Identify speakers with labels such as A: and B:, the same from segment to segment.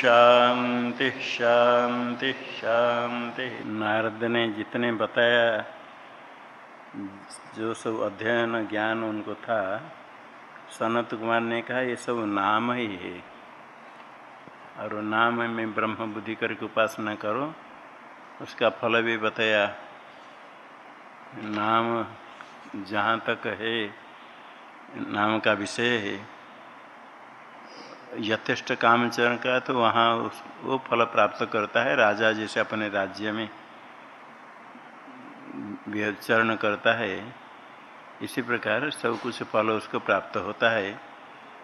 A: शांति शांति शांति। नारद ने जितने बताया, जो सब अध्ययन ज्ञान उनको था, सनत कुमार ने कहा, ये सब नाम ही है। और नाम में ब्रह्म बुद्धि करके उपासना करो। उसका फल भी बताया, नाम जहाँ तक है, नाम का विषय है। यथेष्ट कामचरण का तो वहाँ वो फल प्राप्त करता है। राजा जैसे अपने राज्य में चरण करता है। इसी प्रकार सब कुछ फल उसको प्राप्त होता है।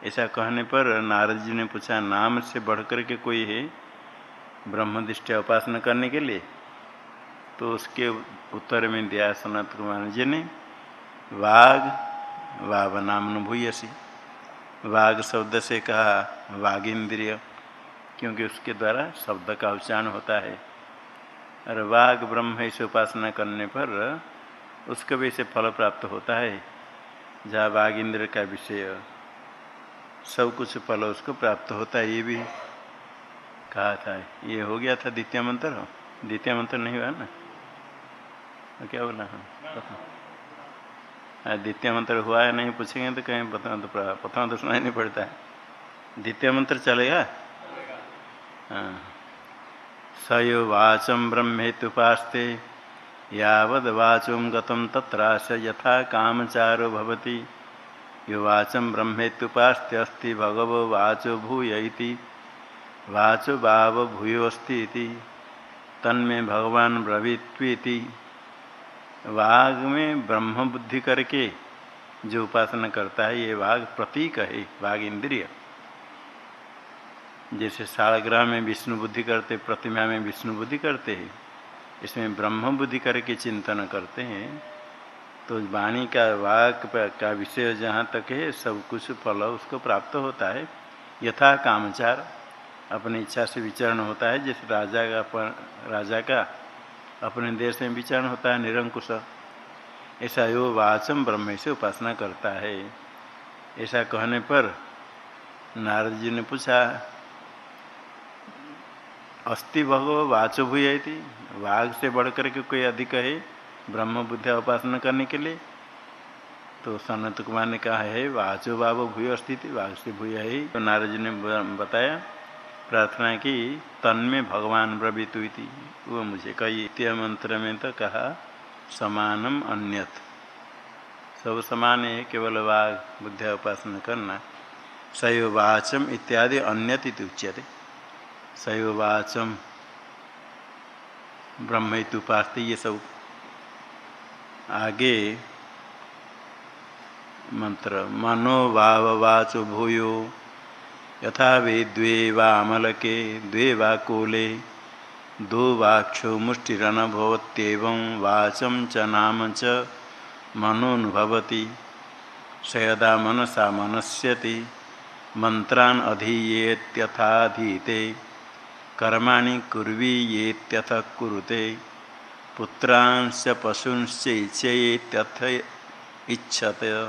A: ऐसा कहने पर नारद जी ने पूछा, नाम से बढ़ कर के कोई है ब्रह्म दृष्टि उपासना करने के लिए? तो उसके उत्तर में दिया सनत कुमार जी ने वाघ वाव नाम भूयसी वाघ शब्द से कहा वाघ इंद्रिय क्योंकि उसके द्वारा शब्द का उच्चारण होता है। और वाघ ब्रह्म से उपासना करने पर उसको भी से फल प्राप्त होता है, जहाँ वाघ इंद्र का विषय। सब कुछ फल उसको प्राप्त होता है, ये भी कहा था। ये हो गया था द्वितीय मंत्र। द्वितीय मंत्र नहीं हुआ ना? क्या बोला? हाँ द्वितीय मंत्र हुआ है, नहीं पूछेंगे तो कहीं प्रथम तो प्रथम तो सुनाई नहीं पड़ता है। द्वितीय मंत्र चलेगा? स यो वाचम ब्रह्मेतुपास्ते यावद वाचुम गतम तत्राश यथा कामचारो भवति। यो वाचम ब्रह्मेतुपास्ते अस्ति, भगवो वाचो भूय वाचो भाव भूयोस्ती तन्मे भगवान वाघ में ब्रह्म बुद्धि करके जो उपासना करता है, ये वाघ प्रतीक है वाघ इंद्रिय। जैसे सालग्रह में विष्णु बुद्धि करते, प्रतिमा में विष्णु बुद्धि करते हैं इसमें ब्रह्म बुद्धि करके चिंतन करते हैं तो वाणी का, वाक का विषय जहाँ तक है, सब कुछ फल उसको प्राप्त होता है। यथा कामचार, अपनी इच्छा से विचरण होता है, जैसे राजा का राजा का अपने देश में विचरण होता है, निरंकुश। ऐसा यो वाचम ब्रह्म से उपासना करता है। ऐसा कहने पर नारद जी ने पूछा अस्थि भगव वाच भूय थी वाघ से बढ़ करके कोई अधिक है ब्रह्म बुद्धिया उपासना करने के लिए? तो सनत कुमार ने कहा, है वाचो बाबो भूय स्थिति वाघ से भूय है। तो नारद जी ने बताया प्रार्थना की, तन्मे भगवान ब्रवीतु वो मुझे कही इत्य मंत्र में तो कहा, समानम अन्यत। सब समान है, केवल वाघ बुद्धिया उपासना करना। शैव वाचम इत्यादि अन्यत उच्यते। शैव वाचम ब्रह्म उपासते, ये सब आगे मंत्र। मनो वाव वाचो भूयो, यथा वे द्वे वा अमलके द्वे वा कोले। दो वाक्षो मुष्टिरनुभवत्येवं वाचं च नाम च मनोनुभवति। सयदा मनसा मनस्यति मंत्रान अधीयेत्यथाधीते, कर्माणि कुर्वीयेत्यथ कुरुते पुत्रांश पशुंश्च इच्छेत्यथ इच्छते।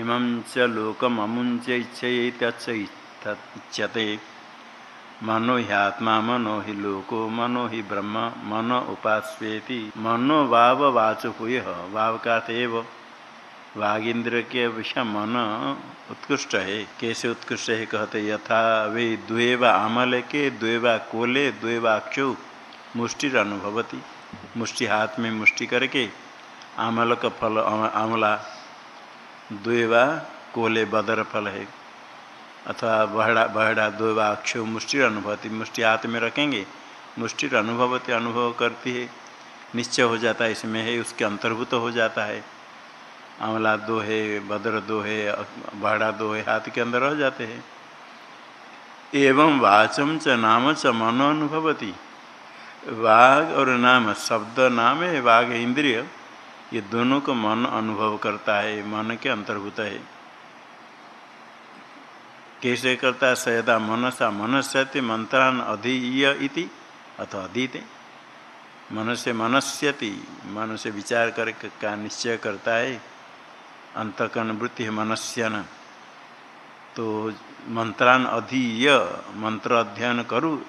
A: इमं च लोकममुञ्च इच्छेत्यथ इच्छते। मनो ह्यात्मा मनो हि लोको, मनो हि ब्रह्म, मनो उपास्वेति, मनो वाव वाचो हुए वाव का एव वागिंद्र के विषय मन उत्कृष्ट है। कैसे उत्कृष्ट है कहते, यथा वे द्वेवा आमल के, द्वेवा कोले द्वेवाक्षु मुष्टि अनुभवती। मुष्टि हाथ में मुष्टि करके आमल का फल, आमला, द्वेवा कोले, बदर फल है। अथवा बहड़ा बहड़ा दो अक्षो मुष्टि अनुभवती मुष्टि हाथ में रखेंगे, मुष्टि अनुभवती अनुभव करती है। निश्चय हो जाता है इसमें है, उसके अंतर्भूत हो जाता है। आंवला दो है, बदर दो है, बहड़ा दो है, हाथ के अंदर रह जाते हैं। एवं वाचम च नाम च मनो अनुभवती। वाघ और नाम, शब्द नाम है वाघ इंद्रिय। ये दोनों को मन अनुभव करता है, मन के अंतर्भूत है। कैसे करता है सयदा मनसा मनस्यति मंत्रान अधीय इति, अथवा अधीते। मन से मनस्यति मन से विचार कर का निश्चय करता है, अंतकरण वृत्ति है मनस्यन। तो मंत्रान अधीय, मंत्र अध्ययन करूँ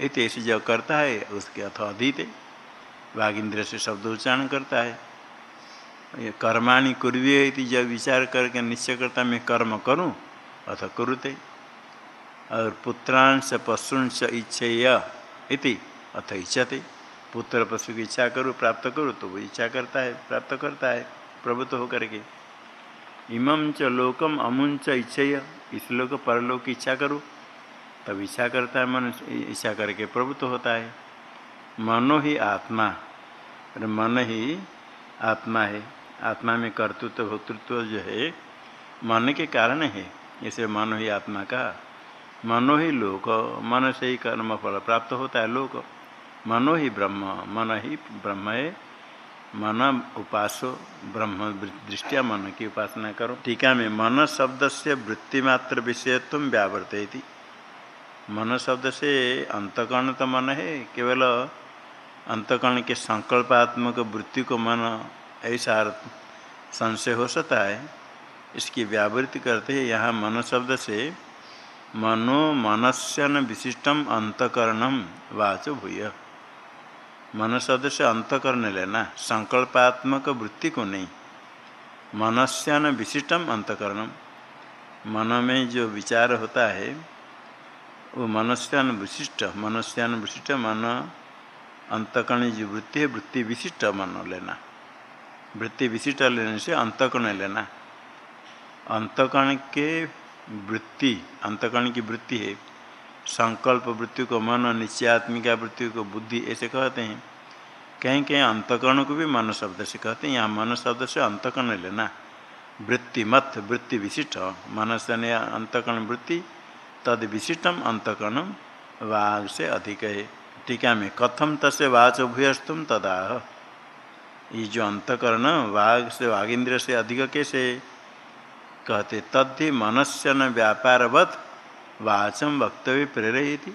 A: इतने ऐसे जो करता है, उसके अथ अधीत। वाघ इंद्र से शब्द उच्चारण करता है। ये कर्माणी कुर्वीय जब विचार करके निश्चय करता मैं कर्म करूँ अथ कुरुते। और पुत्रांश पशुंश इच्छेय इति अथ इच्छते। पुत्र पशु की इच्छा करूँ, प्राप्त करूँ तो वो इच्छा करता है, प्राप्त करता है, प्रभुत्व होकर के। इमं च लोकम अमुंच इच्छेय, इस लोक परलोक की इच्छा करूँ। तब इच्छा करता है मन इच्छा करके प्रभुत्व होता है। मनो ही आत्मा और मन ही आत्मा है। आत्मा में कर्तृत्व, भोक्तृत्व जो है, मन के कारण है। इसे मन ही आत्मा का, मनो ही लोक, मन से ही कर्म फल प्राप्त होता है लोक, मनो ही ब्रह्म, मन ही ब्रह्म है मन उपासो, ब्रह्म दृष्टिया मन की उपासना करो। टीका में मन शब्द से वृत्तिमात्र विषयत्व व्यावर्त मन शब्द से अंतकर्ण तो मन है, केवल अंतकर्ण के संकल्पात्मक वृत्ति को मन ऐसा संशय हो सकता है। इसकी व्यावृत्ति करते हैं यहाँ मन शब्द से, मनो मनस्यन विशिष्टम अंतकरणम वाचो भूय। मन शब्द से अंतकरण लेना, संकल्पात्मक वृत्ति को नहीं। मनस्यान विशिष्टम अंतकरणम मन में जो विचार होता है, वो मनस्यान विशिष्ट मनस्यान विशिष्ट मन, अंतकर्ण जो वृत्ति है, वृत्ति विशिष्ट मन लेना। वृत्ति विशिष्ट लेने से अंतकर्ण लेना। अंतकर्ण के वृत्ति, अंतकर्ण की वृत्ति है। संकल्प वृत्ति को मन निश्चयात्मिका वृत्ति को बुद्धि, ऐसे कहते हैं। कहीं कहीं अंतकर्ण को भी मन शब्द से कहते हैं। यहाँ मन शब्द से अंतकर्ण लेना। वृत्ति मत, वृत्ति विशिष्ट। मन से अंतकर्ण वृत्ति, तद विशिष्टम अंतकर्ण वाघ से अधिक है। टीका में कथम तसे वाच भूयस्तुम तदाह। ये जो अंतकरण वाघ से वाघिंद्र से अधिक कैसे कहते, तद्धि मनस्य न व्यापारवत वाचम वक्तव्य प्रेरयती।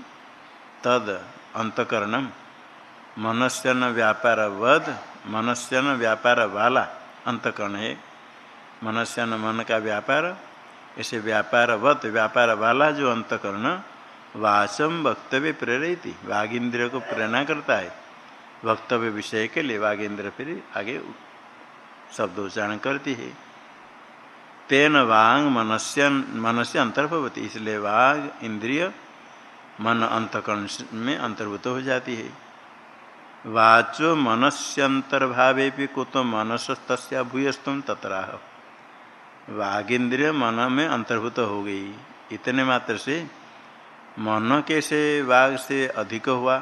A: तद अंतकरणम मनस्य न व्यापारवद, मनस्य न व्यापार वाला अंतकरण। है मनस्य न मन का व्यापार ऐसे व्यापारवत व्यापार वाला जो अंतकरण वाचम वक्तव्य प्रेरयती। वाघ इंद्रिय को प्रेरणा करता है। वक्तव्य विषय के लिए वाघ इंद्र फिर आगे शब्द उच्चारण करती है। तेन वांग मनस्य मन से अंतर्भवती। इसलिए वाघ इंद्रिय मन अंतकरण में अंतर्भूत हो जाती है। वाचो मनस्यंतर्भावे भी कुतो मनस तस्या तत्राह। वाघ इंद्रिय मन में अंतर्भूत हो गई। इतने मात्र से मन कैसे वाघ से अधिक हुआ?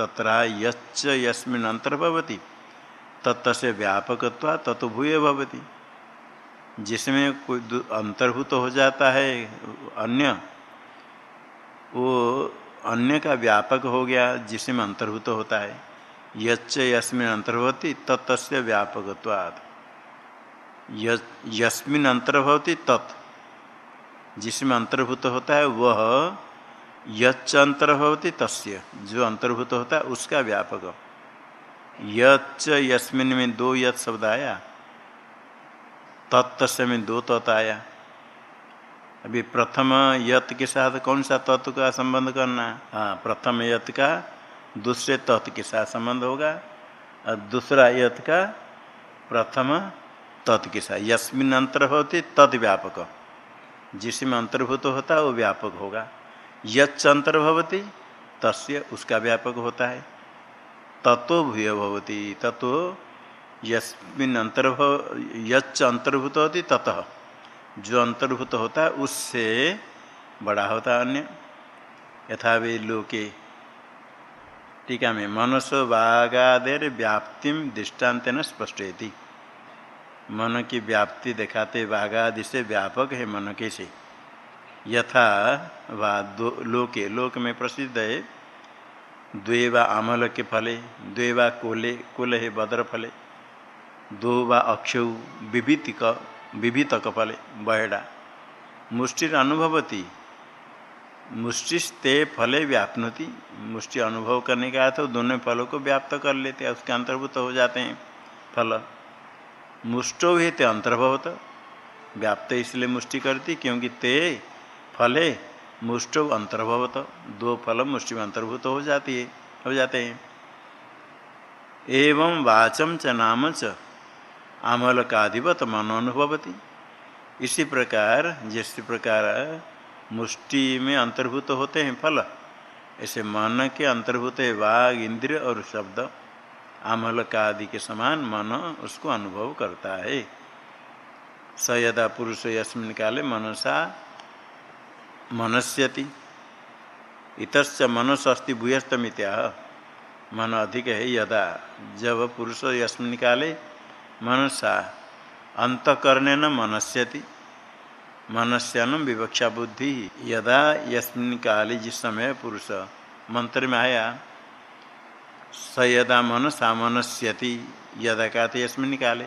A: तथा यस्मिन अंतर्भवती। तत्त से व्यापकत्वा तत्व भूय भवती जिसमें कोई अंतर्भूत हो जाता है, अन्य, वो अन्य का व्यापक हो गया, जिसमें अंतर्भूत होता है। यच्च यस्मिन अंतर्भवती तत्स्य व्यापकत्वाद यस्मिन अंतर्भवती, तत्। जिसमें अंतर्भूत होता है, वह, यच्च अंतर्भवती, तस्य। जो अंतर्भूत होता है, उसका व्यापक। यच्च यस्मिन में दो यत् शब्द आया। तत्स्य में दो तत्व आया। अभी प्रथम यत के साथ कौन सा तत्व का संबंध करना हाँ? प्रथम यत का, दूसरे तत्व के साथ संबंध होगा, और दूसरा यत का प्रथम तत्व के साथ। यस्मिन अंतर्भवती तत् व्यापक। जिसमें अंतर्भूत होता है, वो व्यापक होगा। यच्च अंतर्भवती, तस्य उसका व्यापक होता है। तत्व भूय भवती, तत्व यस्मिन अंतर्भव अंतर्भूत होती ततः। जो अंतर्भूत होता है, उससे बड़ा होता अन्य। यथा वे लोके। टीका में मनसो बागादेर व्याप्ति दृष्टांत न स्पष्ट मन की व्याप्ति दिखाते बाघादि से व्यापक है मन के से। यथा वा लोके, लोक में प्रसिद्ध है। द्वेवा आमल के फले, द्वेवा कोले, कुल है, बदर फले। दो व अक्ष विभित विभित कपले, बहेड़ा। मुष्टि अनुभवती। मुष्टिस्ते फले व्यापनति। मुष्टि अनुभव करने का तो दोनों फलों को व्याप्त कर लेते हैं, उसके अंतर्भूत हो जाते हैं फल। मुष्टो भी ते अंतर्भवत। व्याप्त इसलिए मुष्टि करती, क्योंकि ते फले मुष्ट अंतर्भवत। दो फल मुष्टि में अंतर्भूत हो जाती है, हो जाते हैं। एवं वाचम च नाम च। आमल का अधिपत मन अनुभवती इसी प्रकार, जिस प्रकार मुष्टि में अंतर्भूत होते हैं फल, ऐसे मन के अंतर्भूत है वाघ इंद्र और शब्द। आमल का आदि के समान मन उसको अनुभव करता है। स यदा पुरुष यस्मिन काले मनसा मनस्यति। इतच मनस अस्ति भूयस्तमित्या मन अधिक है यदा। जब पुरुष यस्मिन काले मनसा। अंतकरण न मनस्यति। मनस्यान विवक्षा बुद्धि। यदा यस्मिन काले जिस समय पुरुष। मंत्र में आया, स यदा मन सामनस्यति यदा का थे यस्मिन काले।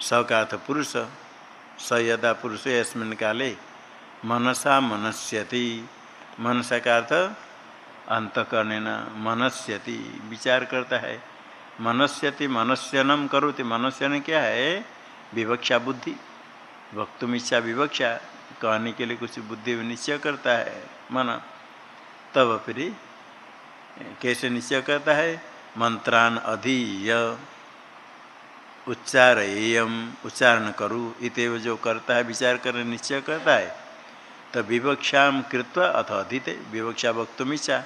A: स का पुरुष। स यदा पुरुष यस्मिन काले। मनसा मनस्यति। मनसा का अर्थ? अंतकरण मनस्यति। विचार करता है। मनस्यति मनस्यनम करोति। मनस्यन क्या है? विवक्षा बुद्धि। वक्तुम इच्छा विवक्षा, कहने के लिए कुछ बुद्धि निश्चय करता है मन। तब फिर कैसे निश्चय करता है? मंत्रान अधीय उच्चार एयम उच्चारण करूँ, इतव जो करता है, विचार कर निश्चय करता है। तो विवक्षा कृत्वा अथ अधित, विवक्षा वक्तुम इच्छा।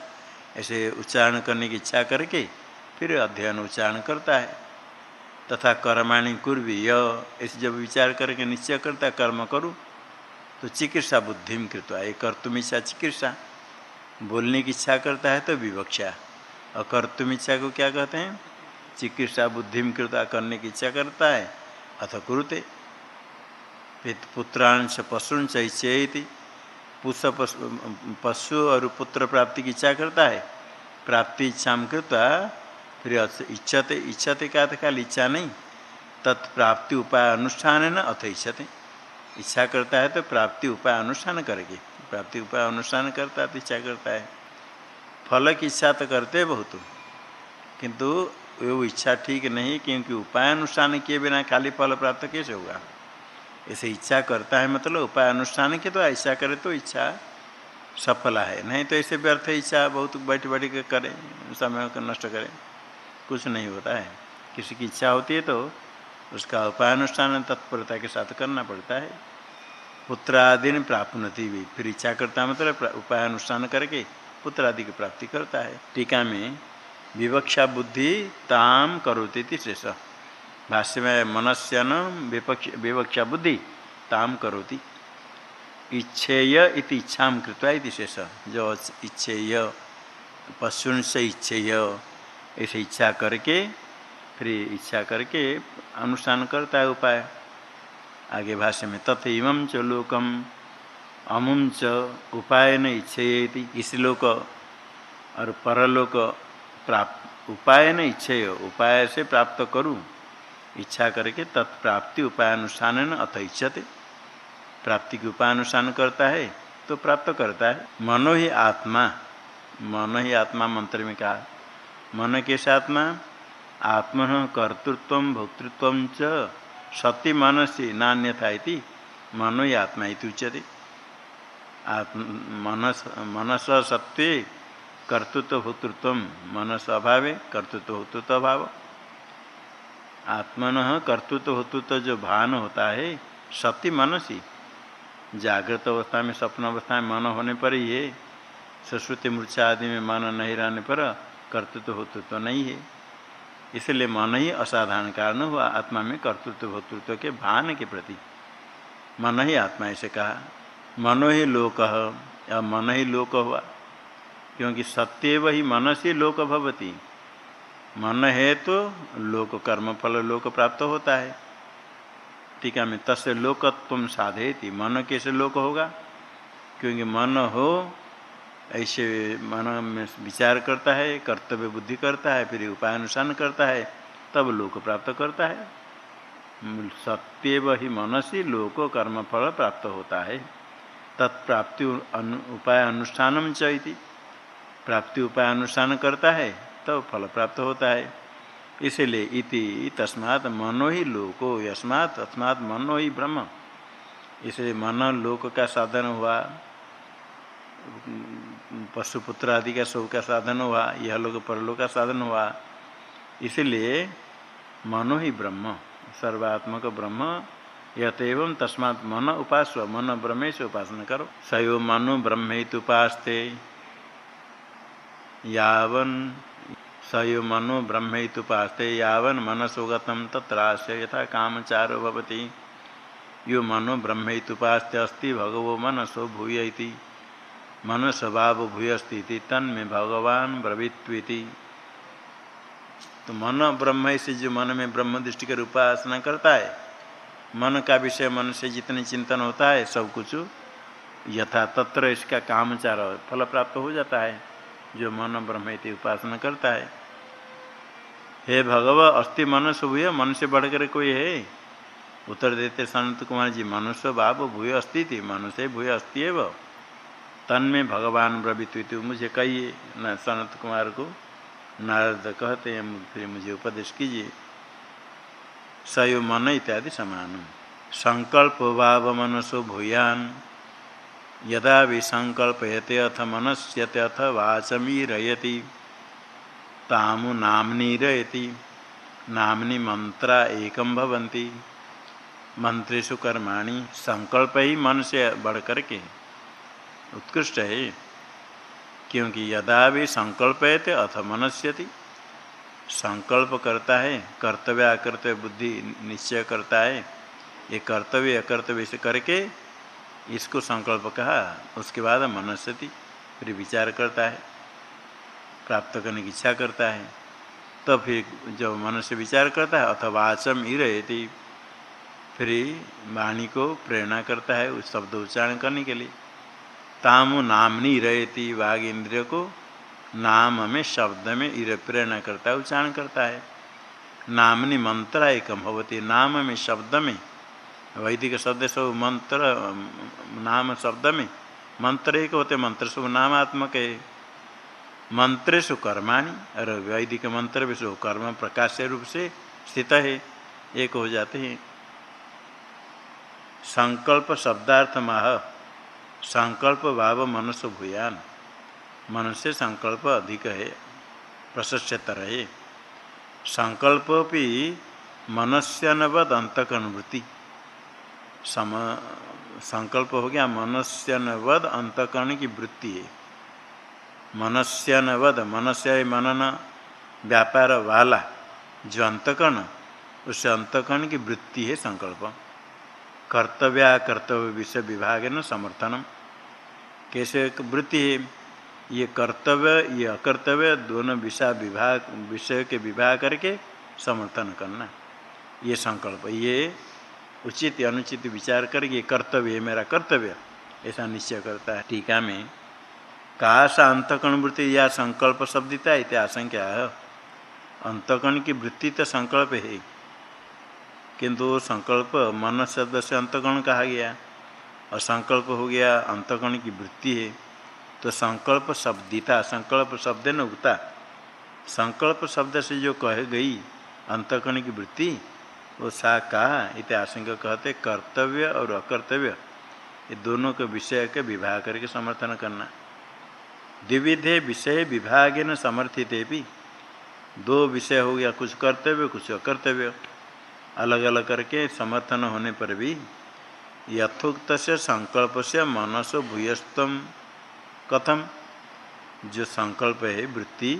A: ऐसे उच्चारण करने की इच्छा करके फिर अध्ययन उच्चारण करता है। तथा कर्माणी कुर्वी, य, ऐसे जब विचार करके निश्चय करता है, कर्म करूँ तो चिकित्सा बुद्धि कृत्वा ये कर्तुम इच्छा चिकित्सा। बोलने की इच्छा करता है तो विवक्षा। और कर्तुम इच्छा को क्या कहते हैं? चिकित्सा बुद्धि कृता करने की इच्छा करता है, अथ कुरुते। पुत्रांश पशुंश इच्छेति। पुष पशु और पुत्र प्राप्ति की इच्छा करता है। प्राप्ति इच्छा कृता फिर इच्छते इच्छते क्या था खाली इच्छा नहीं। तत्प्राप्ति उपाय अनुष्ठान है ना, अथ इच्छते। इच्छा करता है तो प्राप्ति उपाय अनुष्ठान करेगी। प्राप्ति उपाय अनुष्ठान करता है तो इच्छा करता है। फल की इच्छा तो करते बहुत। किंतु वो इच्छा ठीक नहीं, क्योंकि उपाय अनुष्ठान किए बिना खाली फल प्राप्त कैसे होगा? ऐसे इच्छा करता है मतलब उपाय अनुष्ठान के तो ऐसा करे तो इच्छा सफला है। नहीं तो ऐसे व्यर्थ इच्छा बहुत बैठ बैठ के करे, समय को नष्ट करे। कुछ नहीं होता है। किसी की इच्छा होती है तो उसका उपाय अनुष्ठान तत्परता के साथ करना पड़ता है। पुत्र आदि ने प्राप्त भी फिर इच्छा करता मतलब उपाय अनुष्ठान करके पुत्र आदि की प्राप्ति करता है। टीका में, विवक्षा बुद्धि ताम करोती थी शेष। भाष्य में, मनस्यन विपक्ष विवक्षा बुद्धि ताम करोती। इच्छेय इति इच्छा कृत्वा शेष। जो इच्छेय पशुन से इच्छेय ऐसे इच्छा करके, फिर इच्छा करके अनुष्ठान करता है उपाय। आगे भाष्य में तथ च लोकम अमुम च उपाय न इच्छेति इस लोक और परलोक प्राप्त उपाय न इच्छेय, उपाय से प्राप्त करूँ। इच्छा करके तत्प्राप्ति उपाय अनुष्ठान न अथ इच्छते। प्राप्ति के उपाय अनुष्ठान करता है तो प्राप्त करता है। मनो ही आत्मा, मनो ही आत्मा मंत्र में कहा मन के साथ में आत्मन कर्तृत्व, भोक्तृत्व च सती मनसी नान्यथा मनो ही आत्मा उच्यते। मनस मनस सत्व कर्तृत्व भूतृत्व मनस अभाव कर्तृत्व भूतृत्व अभाव। आत्मन कर्तृत्व भूतृत्व जो भान होता है सत्य मनसी। जागृत अवस्था में स्वप्न अवस्था में मन होने पर ही है सरस्वती मूर्छा आदि में मन नहीं रहने पर कर्तृत्व भूतृत्व नहीं है। इसलिए मन ही असाधारण कारण हुआ आत्मा में कर्तृत्व भूतृत्व के भान के प्रति। मन ही आत्मा ऐसे कहा। मनो ही लोक, या मन ही लोक हुआ। क्योंकि सत्यव ही मन से लोक भवती। मन है तो लोक कर्म फल लोक प्राप्त होता है। टीका में तस् लोकत्व साधे थी मन कैसे लोक होगा? क्योंकि मन हो ऐसे मन में विचार करता है कर्तव्य बुद्धि करता है फिर उपाय अनुसार करता है तब लोक प्राप्त करता है। सत्यव ही मन से लोक कर्म फल प्राप्त होता है। तत्प्राप्ति अनु, उपाय अनुष्ठान चैती। प्राप्ति उपाय अनुष्ठान करता है तब तो फल प्राप्त होता है। इसलिए इति तस्मात् मनो ही लोको यस्मात् तस्मात् मनो ही ब्रह्म। इसलिए मन लोक का साधन हुआ। पशुपुत्र आदि का सब का साधन हुआ, यह लोग परलोक का साधन हुआ। इसलिए मनो ही ब्रह्म, सर्वात्मक ब्रह्म यत एवं तस्मात् मन उपास मन ब्रह्म से उपासना करो। सयो मनु ब्रह्म उपासते यावन सयो मनो ब्रह्म उपासते यावन मनसोगतम तत्रास्य यथा कामचारो भवती। यो मनो ब्रह्म उपासते अस्ति, भगवो मनसो भूय मन स्वभाव भूयस्ती तन में भगवान ब्रवित्वीति। तो मन ब्रह्म से जो मन में ब्रह्म दृष्टि कर उपासना करता है, मन का विषय मन से जितने चिंतन होता है, सब कुछ यथा तत्र इसका कामचार फल प्राप्त हो जाता है, जो मन ब्रह्म उपासना करता है। हे भगव अस्थि मनुष्य भूय मन से बढ़कर कोई है? उत्तर देते संत कुमार जी, मनुष्य बाप भूय अस्थि थी मनुष्य भूय अस्थि है तन में भगवान ब्रवित मुझे कहिए, न सनत कुमार को नारद कहते हैं फिर मुझे उपदेश कीजिए। सयो मन इत्यादि समान संकल्प भाव मनसो भूयान। यदा विसंकल्पयते अथ मनस्यते, अथ वाचमी रयति। तामु नामनी रयति। नामनी मंत्रा एकम भवंती मंत्रेशु कर्माणि संकल्प ही मन से बढ़ करके उत्कृष्ट है क्योंकि यदा भी संकल्प है थे अथ मनस्यति। संकल्प करता है, कर्तव्य अकर्तव्य बुद्धि निश्चय करता है। ये कर्तव्य अकर्तव्य से करके इसको संकल्प कहा, उसके बाद मनस्यति फिर विचार करता है, प्राप्त करने की इच्छा करता है। तो फिर जब मनुष्य विचार करता है अथवा आचम ही रहती। फिर वाणी को प्रेरणा करता है उस शब्द उच्चारण करने के लिए। तामु नामनी रहती वाघ इंद्रिय को, नाम में शब्द में इर प्रेरणा करता है, उच्चारण करता है। नामनी मंत्र एकम भवती नाम में शब्द में, वैदिक शब्द सब मंत्र, नाम शब्द में, मंत्र एक होते, मंत्र सब नामात्मक है। मंत्र सु कर्माणी, और वैदिक मंत्र भी कर्म प्रकाश रूप से स्थित है, एक हो जाते हैं। संकल्प शब्दार्थ माह संकल्प भाव मनुष्य भूयान। मनुष्य संकल्प अधिक है प्रशस्तर है संकल्प भी मनस्यनवद अंतकरण सम, संकल्प हो गया मनस्यनवद अंतकरण की वृत्ति है। मनस्यनवद मनस्य मनन, व्यापार वाला। जो अंतकरण, उस अंतकरण की वृत्ति है संकल्प। कर्तव्य कर्तव्य विषय विभाग है न, समर्थनम। कैसे वृत्ति है? ये कर्तव्य, ये अकर्तव्य दोनों विषय विभाग, विषय के विवाह करके समर्थन करना ये संकल्प, ये उचित अनुचित विचार करके कर्तव्य है मेरा कर्तव्य। ऐसा निश्चय करता है टीका में। काशा अंतकण वृत्ति या संकल्प शब्दिता इत्या आशंका है। अंतकण की वृत्ति तो संकल्प है। किंतु संकल्प मन शब्द से अंतकण कहा गया। और संकल्प हो गया अंतकण की वृत्ति है। तो संकल्प शब्दिता, संकल्प शब्द न उगता। संकल्प शब्द से जो कह गई अंतकण की वृत्ति, वो सा कहा इत आशंका कहते कर्तव्य और अकर्तव्य। ये दोनों के विषय के विवाह करके समर्थन करना। द्विविधे विषय विभाग न समर्थित भी दो विषय हो गया कुछ कर्तव्य, कुछ अकर्तव्य। अलग अलग करके समर्थन होने पर भी यथोक्त से संकल्प से मनस भूयस्तम कथम। जो संकल्प है, वृत्ति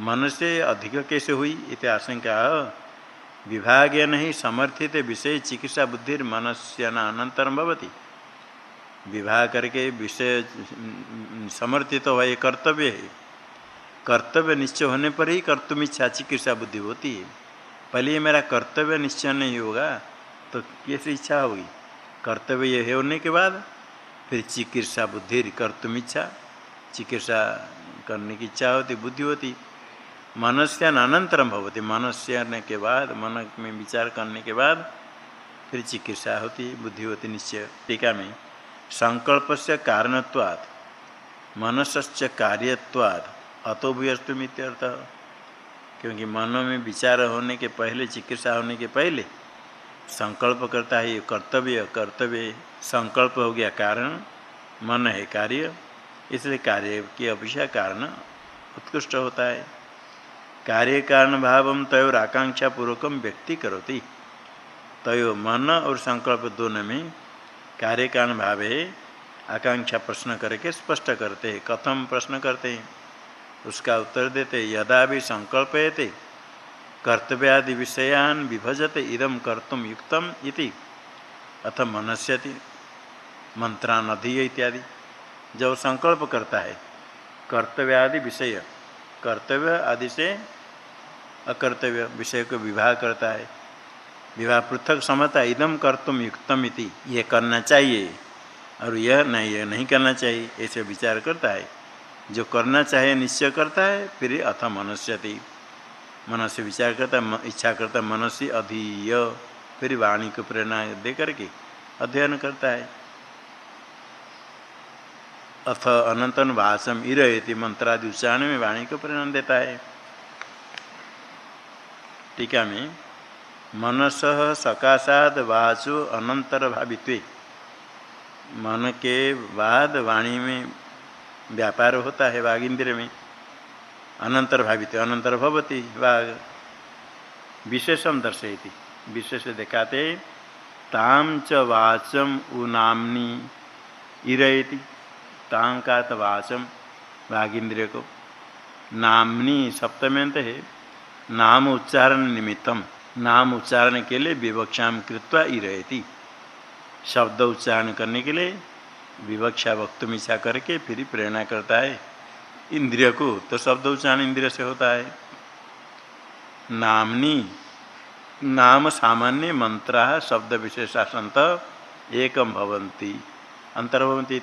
A: मन से अधिक कैसे हुई इत आशंका। विभाग नहीं समर्थित विषय चिकित्सा बुद्धि मनस्य अनंतरम भवती। विवाह करके विषय समर्थित हुआ ये कर्तव्य है। कर्तव्य निश्चय होने पर ही कर्तुम इच्छा चिकित्सा बुद्धि होती है। पहले ये मेरा कर्तव्य निश्चय नहीं होगा तो कैसे इच्छा होगी? कर्तव्य ये होने के बाद, फिर चिकित्सा बुद्धि कर्तुम इच्छा, चिकित्सा करने की इच्छा होती, बुद्धि होती, मनस्यान अनंतरम भवती। मनस्यान के बाद मन में विचार करने के बाद, फिर चिकित्सा होती, बुद्धि होती निश्चय। टीका में संकल्प से कारणत्वात् मनस्य कार्यवाद अतो भूयस्तुमित्यर्थ क्योंकि मन में विचार होने के पहले, चिकित्सा होने के पहले, संकल्प करता है, ये कर्तव्य कर्तव्य, संकल्प हो गया कारण, मन है कार्य, इसलिए कार्य की अपेक्षा कारण उत्कृष्ट होता है। कार्य कारण भाव तय और आकांक्षा पूर्वकम व्यक्ति करोती। तय मन और संकल्प दोनों में कार्य कारण भाव है, आकांक्षा प्रश्न करके स्पष्ट करते हैं, कथम प्रश्न करते हैं। उसका उत्तर देते, यदा भी संकल्प थे कर्तव्यादि विषयान विभजते इदम कर्तुम युक्तम इति। अथ मनस्यति मंत्रान अधिय इत्यादि। जब संकल्प करता है कर्तव्य आदि विषय, कर्तव्य आदि से अकर्तव्य विषय को विवाह करता है। विवाह पृथक समझता इदम कर्तुम युक्तम इति। ये करना चाहिए, और यह नहीं यह नहीं करना चाहिए, ऐसे विचार करता है। जो करना चाहे, निश्चय करता है, फिर अथ मनुष्यति मन से विचार करता इच्छा करता मनसी अधीय। फिर वाणी को प्रेरणा दे करके अध्ययन करता है। अथ अनंतन भाषम इति मंत्रादि उच्चारण में वाणी को प्रेरणा देता है। टीका में, मनस सकाशाद वाचो अनंतर भावित्व। मन के बाद वाणी में व्यापार होता है वाघ इंद्र में। अनंतर भावित, अनंतर भवती वाघ विशेषम दर्शयती। विशेष दिखाते ताम च वाचम उनामनी इरयती। ताम का तो वाचम वाघ इंद्रिय को। नामनी सप्तम्यंत है। नाम उच्चारण निमित्तम। नाम उच्चारण के लिए विवक्षाम कृत्वा इरयती। शब्द उच्चारण करने के लिए विवक्षा वक्तुमिच्छा करके फिर प्रेरणा करता है। इंद्रिय को तो शब्द उच्चारण इंद्रिय से होता है। नामनी, नाम सामान्य मंत्रा शब्द विशेषासंत एकम भवंती, अंतर्भवंती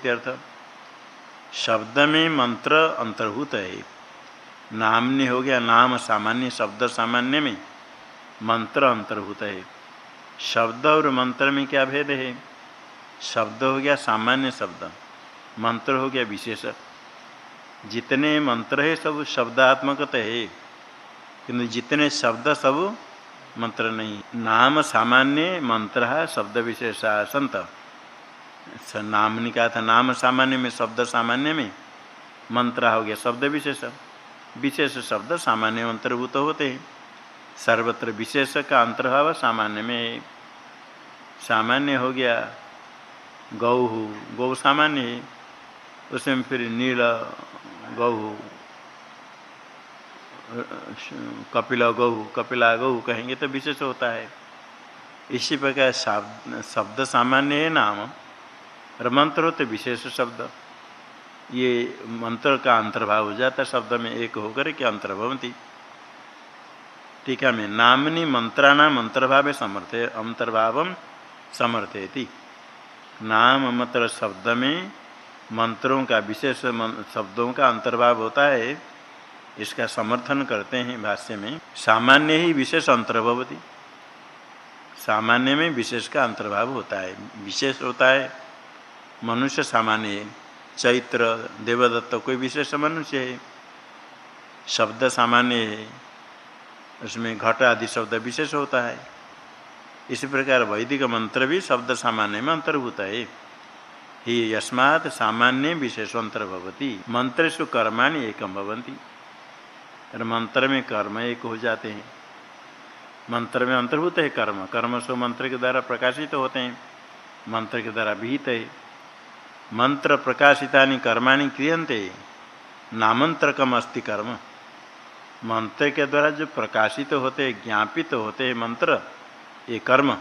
A: शब्द में मंत्र अंतर्भूत है। नामनी हो गया नाम सामान्य, शब्द सामान्य में मंत्र अंतर्भूत है। शब्द और मंत्र में क्या भेद है? शब्द हो गया सामान्य शब्द, मंत्र हो गया विशेष जितने मंत्र है सब शब्दात्मक तो है, किंतु जितने शब्द सब मंत्र नहीं। नाम सामान्य, मंत्र है, शब्द विशेष संत। नाम ने कहा था, नाम सामान्य में, शब्द सामान्य में, मंत्र हो गया शब्द विशेष। विशेष शब्द सामान्य अंतर्भूत होते हैं। सर्वत्र विशेष का अंतर्भाव सामान्य में सामान्य हो गया गौ गौ सामान्य है। उसमें फिर नील गौ कपिल गौ कपिला गौ कहेंगे तो विशेष होता है। इसी प्रकार शब्द सामान्य है नाम, और मंत्र होते विशेष शब्द। ये मंत्र का अंतर्भाव हो जाता है, शब्द में एक होकर के अंतर्भवती। टीका में नामनी मंत्राणाम अंतर्भाव समर्थ, अंतर्भाव समर्थयति। नाम मंत्र शब्द में मंत्रों का, विशेष शब्दों का अंतर्भाव होता है। इसका समर्थन करते हैं भाष्य में। सामान्य ही विशेष अंतर्भवती। सामान्य में विशेष का अंतर्भाव होता है। विशेष होता है मनुष्य सामान्य चैत्र, देवदत्त कोई विशेष मनुष्य है। शब्द सामान्य है। उसमें घट आदि शब्द विशेष होता है। इसी प्रकार वैदिक मंत्र भी शब्द सामान्य में अंतर्भूत है। ही यस्मात् सामान्य विशेष अंतर्भवती। मंत्र सु कर्माणी एकम भवंती मंत्र में कर्म एक हो जाते हैं। मंत्र में अंतर्भूत है कर्म। कर्म सो मंत्र के द्वारा प्रकाशित तो होते हैं। मंत्र के द्वारा विहित है। मंत्र प्रकाशिता कर्माणी क्रियंते नामंत्रकम अस्ति कर्म। मंत्र के द्वारा जो प्रकाशित तो होते, ज्ञापित तो होते मंत्र ये कर्म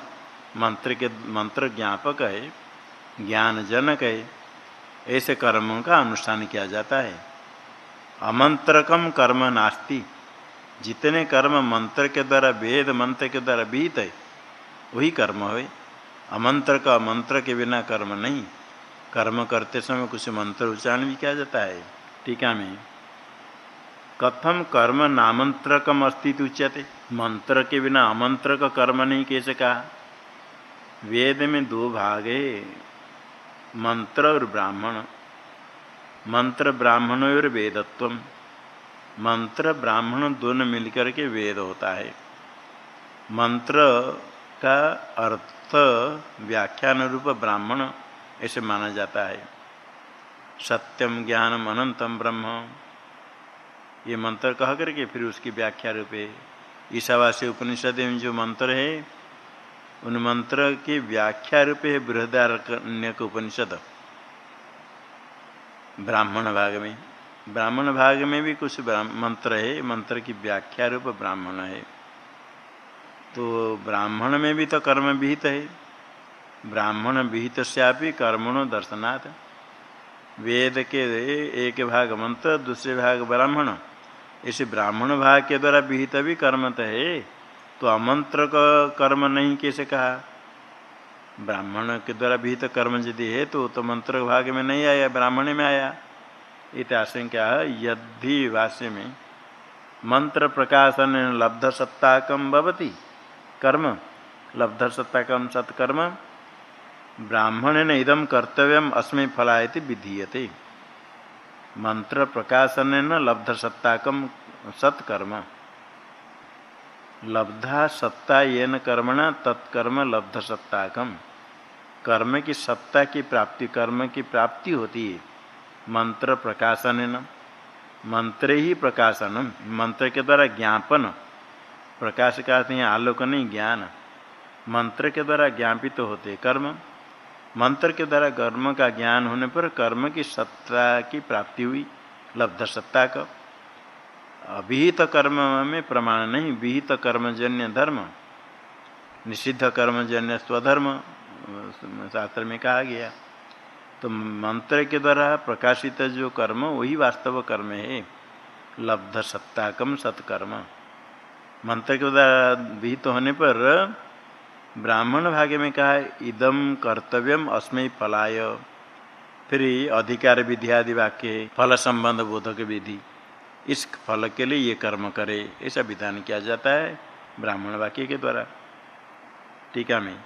A: मंत्र के, मंत्र ज्ञापक है ज्ञान जनक है, ऐसे कर्मों का अनुष्ठान किया जाता है। अमंत्रकम कर्म नास्ति। जितने कर्म मंत्र के द्वारा, वेद मंत्र के द्वारा बीत है, वही कर्म हो। अमंत्र का मंत्र के बिना कर्म नहीं। कर्म करते समय कुछ मंत्र उच्चारण भी किया जाता है। टीका में। कथम कर्म नामंत्रकम अस्तित्व उच्यते। मंत्र के बिना अमंत्र का कर्म नहीं, कैसे कहा? वेद में दो भाग है, मंत्र और ब्राह्मण। मंत्र ब्राह्मण और वेदत्व। मंत्र ब्राह्मण दोनों मिलकर के वेद होता है। मंत्र का अर्थ व्याख्यान रूप ब्राह्मण, ऐसे माना जाता है। सत्यम ज्ञानम अनंतम ब्रह्म। ये मंत्र कह करके फिर उसकी व्याख्या रूपे ईशावासी उपनिषद में जो मंत्र है, उन मंत्र की व्याख्या रूप है बृहदारण्य उपनिषद। ब्राह्मण भाग में। ब्राह्मण भाग में भी कुछ मंत्र है, मंत्र की व्याख्या रूप ब्राह्मण है। तो ब्राह्मण में भी तो कर्म विहित है। ब्राह्मण विहित से कर्मणो दर्शनाथ वेद के एक भाग मंत्र, दूसरे भाग ब्राह्मण। इसे ब्राह्मण भाग के द्वारा विहित भी कर्म तो है तो अमंत्र का कर्म नहीं कैसे कहा? ब्राह्मण के द्वारा विहित कर्म यदि है तो तो मंत्र भाग में नहीं आया, ब्राह्मण में आया। इत आशंका यदि भाष्य में, मंत्र प्रकाशन लब्ध सत्ताकम भवती, कर्म, लब्ध सत्ताकम सत्कर्म, ब्राह्मण ने इदम कर्तव्यम अस्मि फलायति विधीयते। मंत्र प्रकाशन न लब्ध सत्ताकम सत्कर्म। लब्धा सत्ता ये न कर्मणा, तत्कर्म लब्ध सत्ताकम कर्म की सत्ता की प्राप्ति, कर्म की प्राप्ति होती है। मंत्र प्रकाशन न मंत्र ही प्रकाशन मंत्र के द्वारा ज्ञापन। प्रकाश का हैं आलोक नहीं, ज्ञान। मंत्र के द्वारा ज्ञापित तो होते कर्म। मंत्र के द्वारा कर्म का ज्ञान होने पर कर्म की सत्ता की प्राप्ति हुई। लब्ध सत्ता का। अभिहित कर्म में प्रमाण नहीं, विहित कर्मजन्य धर्म, निषिद्ध कर्मजन्य स्वधर्म शास्त्र में कहा गया। तो मंत्र के द्वारा प्रकाशित जो कर्म, वही वास्तव कर्म है। लब्ध सत्ताकम सत्कर्म। मंत्र के द्वारा विहित होने पर ब्राह्मण भाग्य में कहा इदम कर्तव्यम अस्मय फलाय। फिर अधिकार विधि आदि वाक्य फल संबंध बोधक विधि। इस फल के लिए ये कर्म करे, ऐसा विधान किया जाता है ब्राह्मण वाक्य के द्वारा। टीका में।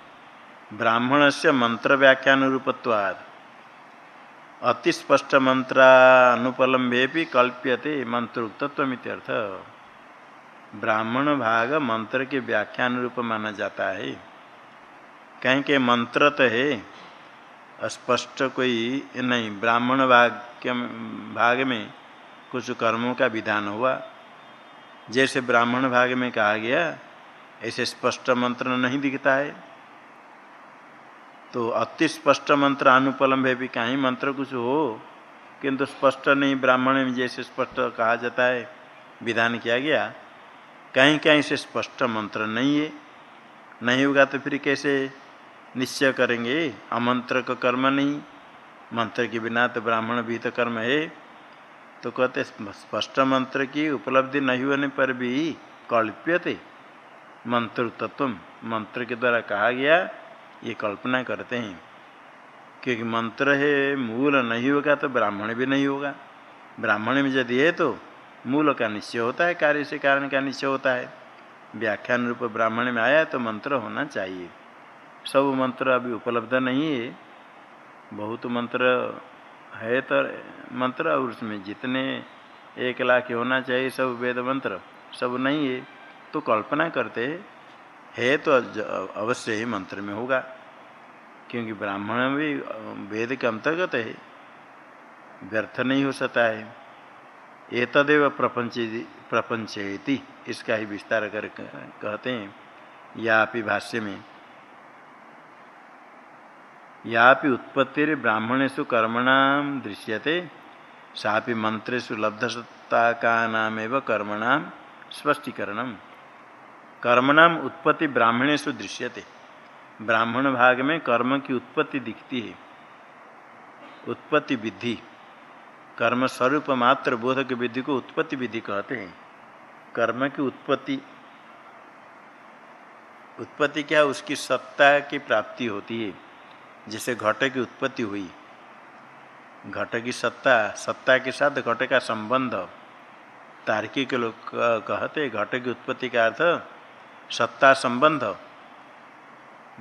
A: ब्राह्मण से मंत्र व्याख्यान रूपत्वाद अतिस्पष्ट मंत्रानुपलम्बे भी कल्प्यते मंत्रोक्तत्व ब्राह्मण भाग मंत्र के व्याख्यान रूप माना जाता है। कहीं के मंत्र तो है स्पष्ट कोई नहीं। ब्राह्मण के भाग में कुछ कर्मों का विधान हुआ। जैसे ब्राह्मण भाग में कहा गया, ऐसे स्पष्ट मंत्र नहीं दिखता है। तो अति स्पष्ट मंत्र अनुपलम्ब है भी, कहीं मंत्र कुछ हो, किंतु स्पष्ट नहीं, ब्राह्मण में जैसे स्पष्ट कहा जाता है, विधान किया गया। कहीं कहीं से स्पष्ट मंत्र नहीं है। नहीं होगा तो फिर कैसे? निश्चय करेंगे। अमंत्र का कर्म नहीं, मंत्र के बिना तो ब्राह्मण भी तो कर्म है। तो कहते, स्पष्ट मंत्र की उपलब्धि नहीं होने पर भी कल्प्यते मंत्र तत्व मंत्र के द्वारा कहा गया, ये कल्पना करते हैं। क्योंकि मंत्र है, मूल नहीं होगा तो ब्राह्मण भी नहीं होगा। ब्राह्मण में यदि है तो मूल का निश्चय होता है, कार्य से कारण का निश्चय होता है। व्याख्यान रूप ब्राह्मण में आया तो मंत्र होना चाहिए। सब मंत्र अभी उपलब्ध नहीं है। बहुत मंत्र है तो मंत्र और उसमें जितने एक लाख होना चाहिए, सब वेद मंत्र, सब नहीं है। तो कल्पना करते है तो अवश्य ही मंत्र में होगा, क्योंकि ब्राह्मण भी, वेद के अंतर्गत है। व्यर्थ नहीं हो सकता है। ये तदेव प्रपंच प्रपंचयति इसका ही विस्तार कर कहते हैं, या भाष्य में। यापि उत्पत्ति ब्राह्मणेशु कर्मणाम दृश्यते, सापि मंत्रेशु लब्धसत्ता का नाम कर्मणाम स्पष्टीकरण कर्मणाम उत्पत्ति ब्राह्मणेशु दृश्यते। ब्राह्मण भाग में कर्म की उत्पत्ति दिखती है। उत्पत्ति विधि। कर्म स्वरूप मात्र बोधक विधि को उत्पत्ति विधि कहते हैं। कर्म की उत्पत्ति उत्पत्ति क्या उसकी सत्ता की प्राप्ति होती है। जैसे घट की उत्पत्ति हुई। घट की सत्ता सत्ता के साथ घट का संबंध। तार्किक लोग कहते घट की उत्पत्ति का अर्थ सत्ता संबंध।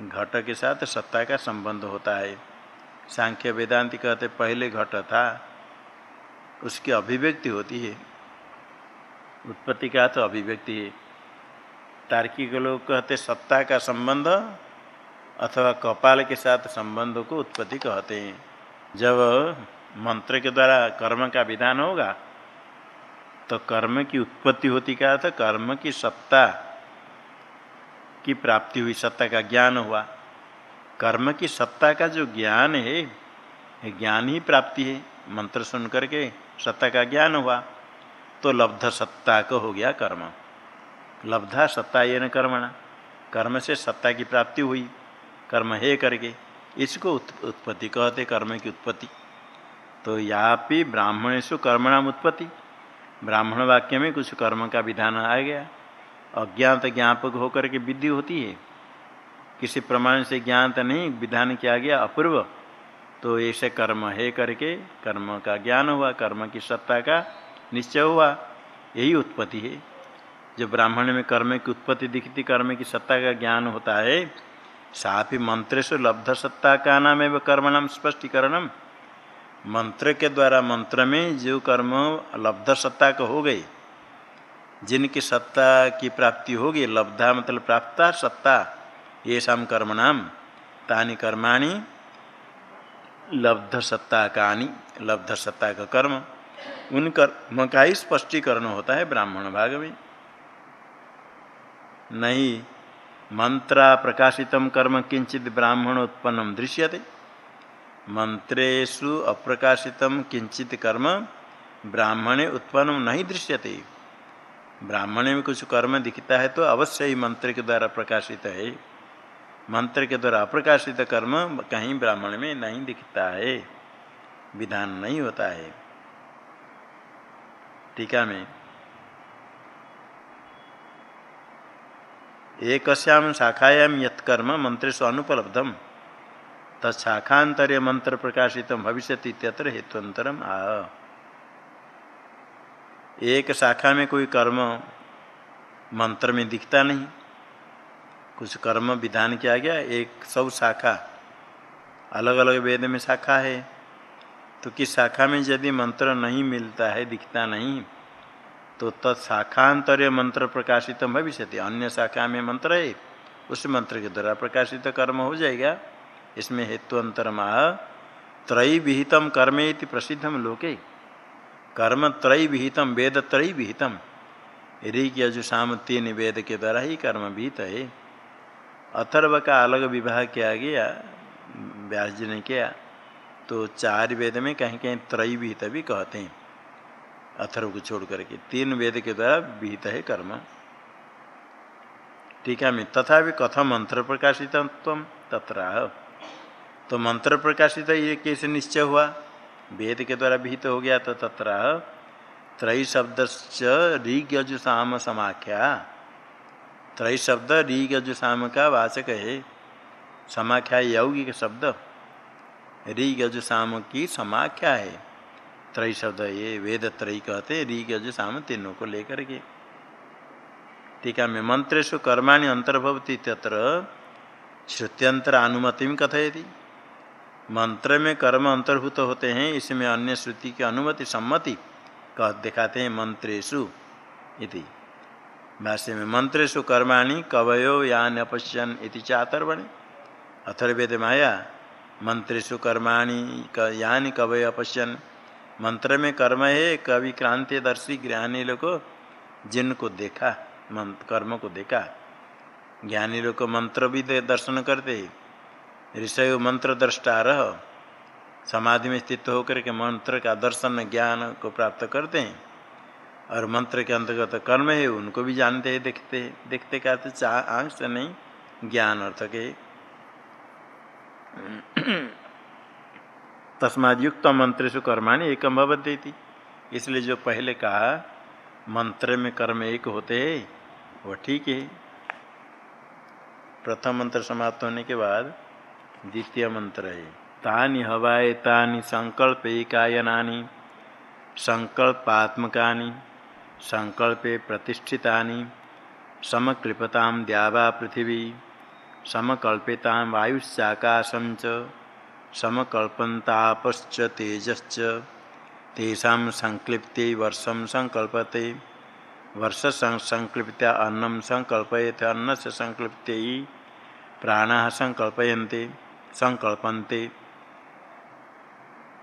A: घट के साथ सत्ता का संबंध होता है। सांख्य वेदांति कहते पहले घट था, उसकी अभिव्यक्ति होती है। उत्पत्ति का तो अभिव्यक्ति है। तार्किक लोग कहते सत्ता का संबंध अथवा कपाल के साथ संबंध को उत्पत्ति कहते हैं। जब मंत्र के द्वारा कर्म का विधान होगा तो कर्म की उत्पत्ति होती क्या था कर्म की सत्ता की प्राप्ति हुई, सत्ता का ज्ञान हुआ। कर्म की सत्ता का जो ज्ञान है ज्ञान ही प्राप्ति है। मंत्र सुन करके सत्ता का ज्ञान हुआ तो लब्ध सत्ता को हो गया कर्म। लब्धा सत्ता ये न कर्मणा। कर्म से सत्ता की प्राप्ति हुई। कर्म है करके, इसको उत्पत्ति कहते कर्म की उत्पत्ति। तो यापी ब्राह्मणेशु कर्मणाम उत्पत्ति। ब्राह्मण वाक्य में कुछ कर्म का विधान आ गया। अज्ञात ज्ञापक होकर के विधि होती है। किसी प्रमाण से ज्ञात नहीं, विधान किया गया अपूर्व। तो ऐसे कर्म है करके, कर्म का ज्ञान हुआ, कर्म की सत्ता का निश्चय हुआ। यही उत्पत्ति है। जब ब्राह्मण में कर्म की उत्पत्ति दिखती, कर्म की सत्ता का ज्ञान होता है साथ ही मंत्र से लब्ध सत्ता का नाम है कर्मणाम स्पष्टीकरणम। मंत्र के द्वारा मंत्र में जो कर्म लब्ध सत्ता का हो गई, जिनकी सत्ता की प्राप्ति होगी, लब्धा मतलब प्राप्ता, सत्ता, ये शाम कर्म नाम तानी कर्माणी, लब्ध सत्ता कानी, लब्ध सत्ता का कर्म, उन कर्म का ही स्पष्टीकरण होता है ब्राह्मण भाग में। नहीं मंत्रा प्रकाशित कर्म किंचित ब्राह्मण उत्पन्न दृश्यते? मंत्रेशु अप्रकाशित किंचित कर्म ब्राह्मणे उत्पन्न नहीं दृश्यते। ब्राह्मण में कुछ कर्म दिखता है तो अवश्य ही मंत्र के द्वारा प्रकाशित है। मंत्र के द्वारा अप्रकाशित कर्म कहीं ब्राह्मण में नहीं दिखता है। विधान नहीं होता है। टीका में एक शाखायाम यत्कर्म मंत्रेश अनुपलब्धम। तत्शाखातरीय मंत्र प्रकाशित भविष्य हेतुअंतरम आ। एक शाखा में कोई कर्म मंत्र में दिखता नहीं। कुछ कर्म विधान किया गया, एक सब शाखा। अलग अलग वेद में शाखा है। तो किस शाखा में यदि मंत्र नहीं मिलता है, दिखता नहीं तो तत्शाखातरीय मंत्र प्रकाशित भविष्य अन्य शाखा में मंत्र है। उस मंत्र के द्वारा प्रकाशित कर्म हो जाएगा। इसमें हेतु माह त्रयी विहितम कर्मे प्रसिद्धम लोके। कर्म त्रयी विहितम, वेद त्रयी विहितम। ऋग यजुषाम तीन वेद के द्वारा ही कर्म विहित है। अथर्व का अलग विवाह किया गया, व्यास जी ने किया तो चार वेद में कहीं कहीं त्रयी विहित भी कहते हैं। अथर्व को छोड़ करके। तीन वेद के द्वारा विहित है कर्म। टीका में तथा भी कथम मंत्र प्रकाशित तत्र। तो मंत्र प्रकाशित ये कैसे निश्चय हुआ? वेद के द्वारा विहित हो गया तो तत्र। त्रय शब्द ऋग यजुषाम समाख्या। त्रय शब्द ऋग यजुषाम का वाचक है। समाख्या यौगिक शब्द। ऋग यजुषाम की समाख्या है। त्रय शब्द ये वेद त्रय कहते ऋग यजुषाम तीनों को लेकर के। टीका में मंत्रेशु कर्माणि अंतर्भवती तत्र श्रुत्यंतर अनुमति में कथयती। मंत्र में कर्म अंतर्भूत होते हैं, इसमें अन्य श्रुति की अनुमति सम्मति कह, दिखाते हैं मंत्रेशु इति। भाष्य में मंत्रेशु कर्माणि कवयो यान अपश्यन इति चातर्वणे। अथर्वेद माया मंत्रेशु कर्माणि यानी कवय अपश्यन। मंत्र में कर्म है, कवि क्रांतिदर्शी ज्ञानी लोग जिनको देखा मंत्र कर्म को देखा। ज्ञानी लोग मंत्र भी दर्शन करते ऋषय मंत्र दृष्टा रह। समाधि में स्थित होकर के मंत्र का दर्शन, ज्ञान को प्राप्त करते हैं। और मंत्र के अंतर्गत कर्म है, उनको भी जानते हैं, देखते देखते क्या चाह आँख से नहीं, ज्ञान अर्थ के। तस्माद मंत्र से कर्माणी एकम भवती इसलिए जो पहले कहा, मंत्र में कर्म एक होते हैं, वो ठीक है। प्रथम मंत्र समाप्त होने के बाद द्वितीय मंत्र है, तानि हवाए तानि संकल्प एकायनानि संकल्पात्मका संकल्पे प्रतिष्ठितानि समक्लिपता द्यावा पृथिवी, समकल्पिता वायुश्चाकाशं च। समकल्पन्तापश्च तेजश्च। तेषां संक्लिप्ते वर्षं संकल्पते। वर्ष संक्लिप्त्या अन्नं संकल्पयते, अन्नस्य संक्लिप्ते प्राणा संकल्पयन्ते, संकल्पन्ते।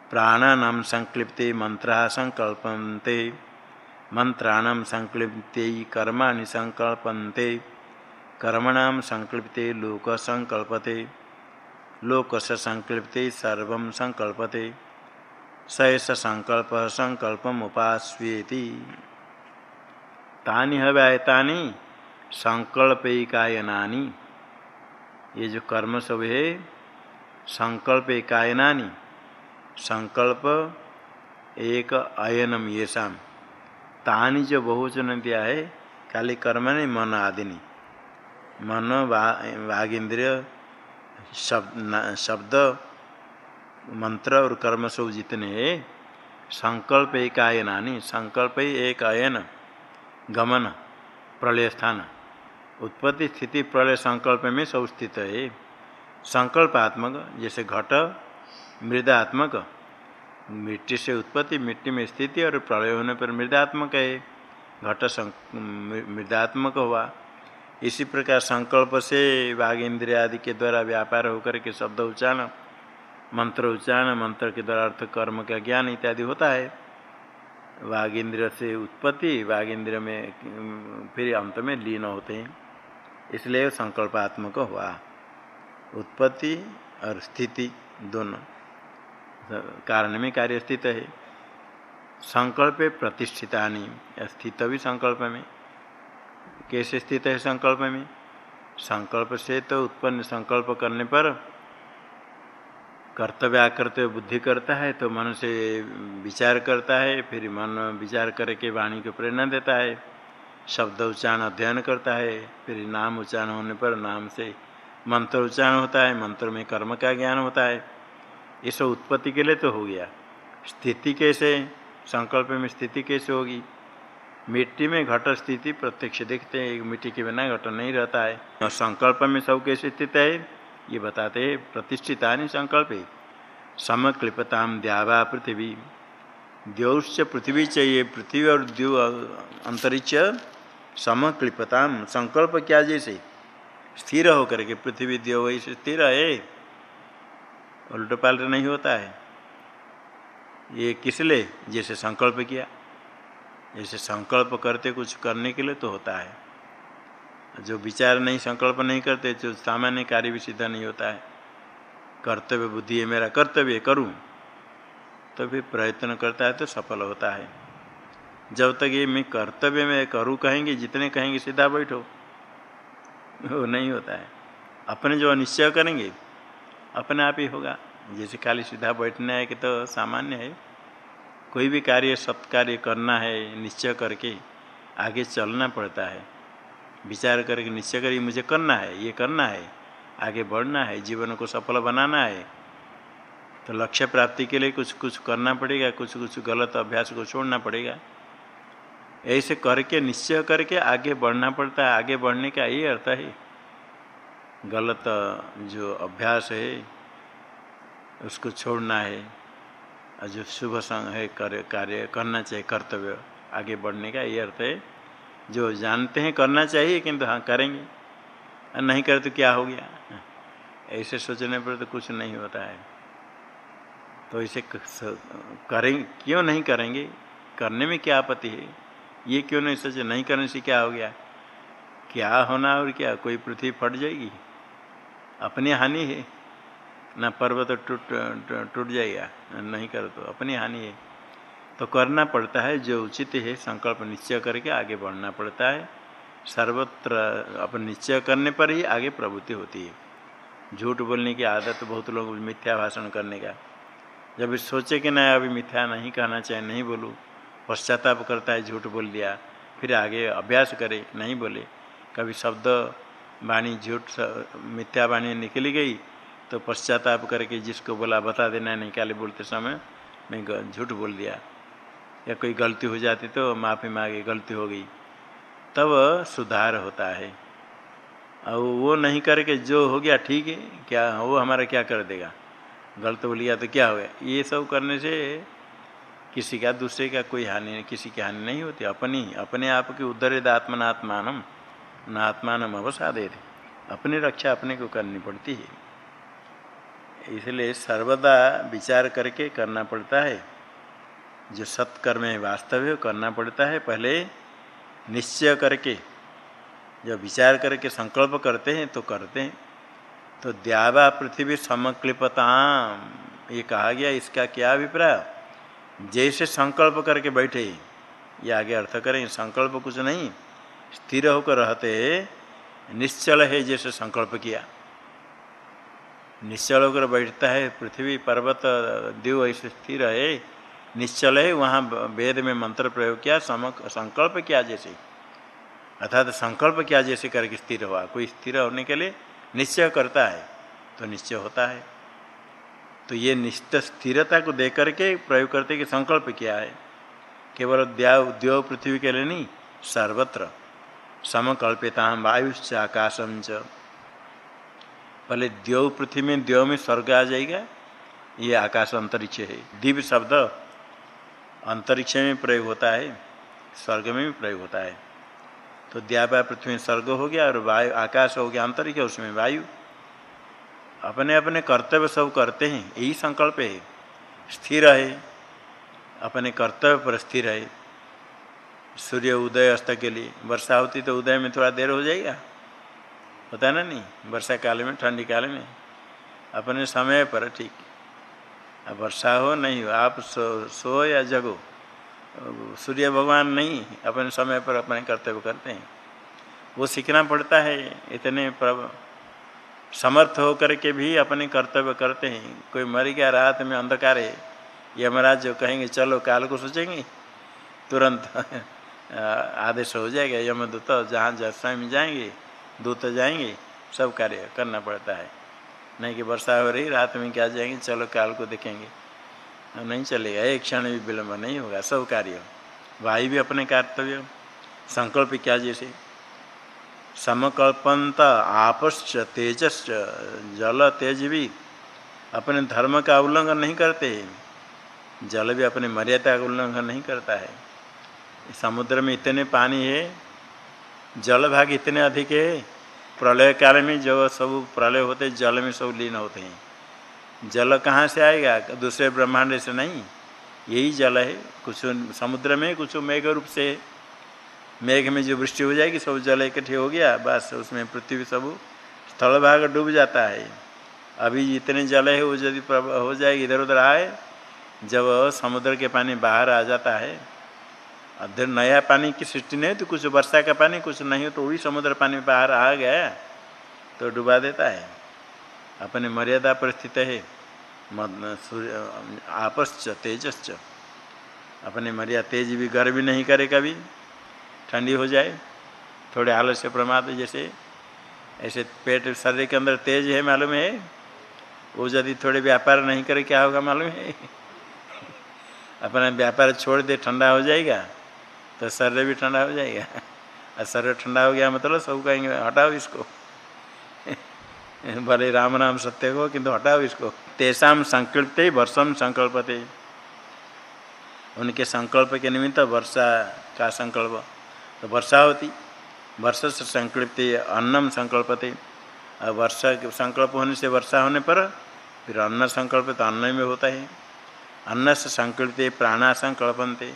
A: प्राणानाम संक्लिप्ते मंत्रा संकल्पन्ते। मंत्राणाम संक्लिप्ते कर्मा संकल्पन्ते। कर्मणाम संकल्पते लोक संकल्पते। लोक संकल्पते सर्व संकल्पते। सैस संकल्प संकल्पम उपास्वेति तानि हव्यायतानि संकल्पकायनानि। ये जो कर्म सब है संकल्प कायनानी संकल्प एक अयनम ये शाम तानी जो बहुवचन दिया है, खाली कर्म नहीं, मन आदि नहीं। मन वाग इंद्रिय शब्द शब्द, मंत्र और कर्म सब जितने संकल्प एक आयन आयनानी संकल्प ही एक आयन गमन, प्रलय स्थान। उत्पत्ति स्थिति प्रलय संकल्प में सब स्थित है। संकल्पात्मक, जैसे घट, मृदात्मक, मिट्टी से उत्पत्ति, मिट्टी में स्थिति और प्रलय होने पर मृदात्मक है। घट मृदात्मक हुआ। इसी प्रकार संकल्प से वाघ इंद्रिया आदि के द्वारा व्यापार होकर के शब्द उच्चारण, मंत्र उच्चारण, मंत्र के द्वारा अर्थ कर्म का ज्ञान इत्यादि होता है। वाघ इंद्र से उत्पत्ति वाघ इंद्र में फिर अंत में लीन होते हैं। इसलिए संकल्पात्मक हुआ। उत्पत्ति और स्थिति दोनों कारण में कार्य स्थित है। संकल्प प्रतिष्ठिता स्थित भी संकल्प में। कैसे स्थित है संकल्प में? संकल्प से तो उत्पन्न संकल्प करने पर कर्तव्य आकर्तव्य बुद्धि करता है तो मन से विचार करता है, फिर मन विचार करके वाणी को प्रेरणा देता है, शब्द उच्चारण अध्ययन करता है, फिर नाम उच्चारण होने पर नाम से मंत्र उच्चारण होता है, मंत्र में कर्म का ज्ञान होता है। ये सब उत्पत्ति के लिए तो हो गया। स्थिति कैसे? संकल्प में स्थिति कैसे होगी? मिट्टी में घट स्थिति प्रत्यक्ष देखते हैं मिट्टी के बिना घट नहीं रहता है। और संकल्प में सब कैसे स्थित है? ये बताते हैं प्रतिष्ठिता संकल्प। समक्लिपताम द्यावा पृथ्वी। द्यौश्च पृथ्वी चाहिए पृथ्वी और द्यू अंतरिक्ष समक्लिपताम संकल्प क्या जैसे? स्थिर होकर के पृथ्वी द्यो वैसे स्थिर है। उल्ट पाल्ट नहीं होता है। ये किस लिए? जैसे संकल्प किया। जैसे संकल्प करते कुछ करने के लिए तो होता है। जो विचार नहीं, संकल्प नहीं करते, जो सामान्य कार्य भी सीधा नहीं होता है। कर्तव्य बुद्धि है मेरा, कर्तव्य करूँ। तो फिर प्रयत्न करता है तो सफल होता है। जब तक ये मैं कर्तव्य में करूँ कहेंगे, जितने कहेंगे सीधा बैठो। वो नहीं होता है। अपने जो निश्चय करेंगे, अपने आप ही होगा। जैसे खाली सीधा बैठना है कि तो सामान्य है। कोई भी कार्य सत्कार्य करना है, निश्चय करके आगे चलना पड़ता है। विचार करके निश्चय करके मुझे करना है, ये करना है, आगे बढ़ना है, जीवन को सफल बनाना है। तो लक्ष्य प्राप्ति के लिए कुछ कुछ करना पड़ेगा, कुछ कुछ गलत अभ्यास को छोड़ना पड़ेगा। ऐसे करके, निश्चय करके आगे बढ़ना पड़ता है, आगे बढ़ने का यही अर्थ है। गलत जो अभ्यास है, उसको छोड़ना है। और जो शुभ संग है, कार्य कार्य करना चाहिए, कर्तव्य। आगे बढ़ने का ये अर्थ है। जो जानते हैं करना चाहिए, किंतु हाँ करेंगे। और नहीं करे तो क्या हो गया? ऐसे सोचने पर तो कुछ नहीं होता है। तो इसे करेंगे क्यों नहीं करेंगे? करने में क्या आपत्ति है? ये क्यों नहीं सोचे? नहीं करने से क्या हो गया? क्या होना और क्या? कोई पृथ्वी फट जाएगी? अपनी हानि है। ना पर्वत टूट टूट जाएगा, नहीं कर तो। अपनी हानि है। तो करना पड़ता है, जो उचित है, संकल्प निश्चय करके आगे बढ़ना पड़ता है। सर्वत्र अपन निश्चय करने पर ही आगे प्रवृत्ति होती है। झूठ बोलने की आदत बहुत लोग मिथ्या भाषण करने का। जब सोचे कि नहीं, अभी मिथ्या नहीं कहना चाहिए, नहीं बोलूँ, पश्चाताप करता है, झूठ बोल दिया, फिर आगे अभ्यास करे, नहीं बोले। कभी शब्द वाणी, झूठ मिथ्या वाणी निकली गई तो पश्चाताप करके जिसको बोला, बता देना निकाले बोलते समय? मैं झूठ बोल दिया। या कोई गलती हो जाती तो माफ़ी मांगे, गलती हो गई। तब सुधार होता है। और वो नहीं करके जो हो गया, ठीक है, क्या वो हमारा क्या कर देगा? गलत बोल गया तो क्या हो गया? ये सब करने से किसी का, दूसरे का कोई हानि नहीं किसी की हानि नहीं होती। अपनी, अपने आप की उद्धरित आत्मनात्मान न आत्मान अवसादे अपनी रक्षा अपने को करनी पड़ती है। इसलिए सर्वदा विचार करके करना पड़ता है। जो सत्कर्म है, वास्तव है करना पड़ता है। पहले निश्चय करके, जब विचार करके संकल्प करते हैं तो करते हैं। तो द्यावा पृथ्वी समक्लिपताम, ये कहा गया, इसका क्या अभिप्राय? जैसे संकल्प करके बैठे, ये आगे अर्थ करें, संकल्प कुछ नहीं, स्थिर होकर रहते, निश्चल है जैसे संकल्प किया। निश्चल होकर बैठता है, पृथ्वी, पर्वत, देव ऐसे स्थिर है। निश्चल है, वहाँ वेद में मंत्र प्रयोग किया, समक, संकल्प किया जैसे। अर्थात संकल्प किया जैसे करके स्थिर हुआ। कोई स्थिर होने के लिए निश्चय करता है तो निश्चय होता है। तो ये निश्चित स्थिरता को देख करके प्रयोग करते कि संकल्प किया है। केवल द्योव पृथ्वी के लिए नहीं, सर्वत्र। समकल्पिता, वायुश्च आकाशम च। पहले द्योव पृथ्वी में द्योव में स्वर्ग आ जाएगा। ये आकाश अंतरिक्ष है। दिव्य शब्द अंतरिक्ष में प्रयोग होता है, स्वर्ग में भी प्रयोग होता है। तो द्यापा पृथ्वी स्वर्ग हो गया और वायु, आकाश हो गया अंतरिक्ष, उसमें वायु। अपने अपने कर्तव्य सब करते हैं, यही संकल्प है। स्थिर है। अपने कर्तव्य पर स्थिर है। सूर्य उदय अस्त के लिए, वर्षा होती तो उदय में थोड़ा देर हो जाएगा। होता है ना नहीं? वर्षा काल में, ठंडी काल में। अपने समय पर, ठीक। अब वर्षा हो, नहीं हो, आप सो सो या जगो। सूर्य भगवान नहीं, अपने समय पर अपने कर्तव्य करते हैं। वो सीखना पड़ता है, इतने प्रभ, समर्थ होकर के भी अपने कर्तव्य करते हैं। कोई मर गया, रात में अंधकार है, यमराज जो कहेंगे, चलो, काल को सोचेंगे। तुरंत आदेश हो जाएगा, यमदूत जहाँ जैसा में जाएँगे। दूत जाएँगे, सब कार्य करना पड़ता है। नहीं कि वर्षा हो रही, रात में क्या जाएँगे, चलो काल को देखेंगे। नहीं चलेगा, एक क्षण भी विलम्ब नहीं होगा, सब कार्य। वायु भी अपने कर्तव्य, संकल्प क्या जैसे? समकल्पंत आपश्च तेजश्च, जल तेज भी अपने धर्म का उल्लंघन नहीं करते। जल भी अपने मर्यादा का उल्लंघन नहीं करता है। समुद्र में इतने पानी है जल भाग इतने अधिक है, प्रलय काल में जो सब प्रलय होते, जल में सब लीन होते हैं। जल कहाँ से आएगा? दूसरे ब्रह्मांड से नहीं। यही जल है, कुछ समुद्र में, कुछ मेघ रूप से। मेघ में जो वृष्टि हो जाएगी, सब जल इकट्ठे हो गया, बस उसमें पृथ्वी सब स्थल भाग डूब जाता है। अभी जितने जल है, वो यदि हो जाएगी इधर उधर आए, जब समुद्र के पानी बाहर आ जाता है अधर नया पानी की सृष्टि नहीं तो कुछ वर्षा का पानी, कुछ नहीं हो तो वही समुद्र पानी बाहर आ गया तो डुबा देता है। अपने मर्यादा पर स्थित है सूर्य आपश्च तेजश्च अपने मर्यादा तेज भी गर्व नहीं करे कभी, ठंडी हो जाए, थोड़े आलस्य प्रमाद जैसे, ऐसे पेट शरीर के अंदर तेज है, मालूम है? वो यदि थोड़े व्यापार नहीं करे, क्या होगा मालूम है? अपना व्यापार छोड़ दे, ठंडा हो जाएगा। तो शरीर भी ठंडा हो जाएगा। और शरीर ठंडा हो गया मतलब सब कहेंगे, हटाओ इसको। भले राम नाम सत्य को, किंतु हटाओ इसको। तेषाम संकल्प वर्षम संकल्पते। उनके संकल्प के निमित्त वर्षा का संकल्प। तो वर्षा होती, वर्ष से संकल्प अन्नम संकल्पते। और वर्षा संकल्प होने से वर्षा होने पर फिर अन्न संकल्प तो अन्न में होता है। अन्न से संकल्प प्राणा संकल्पनते।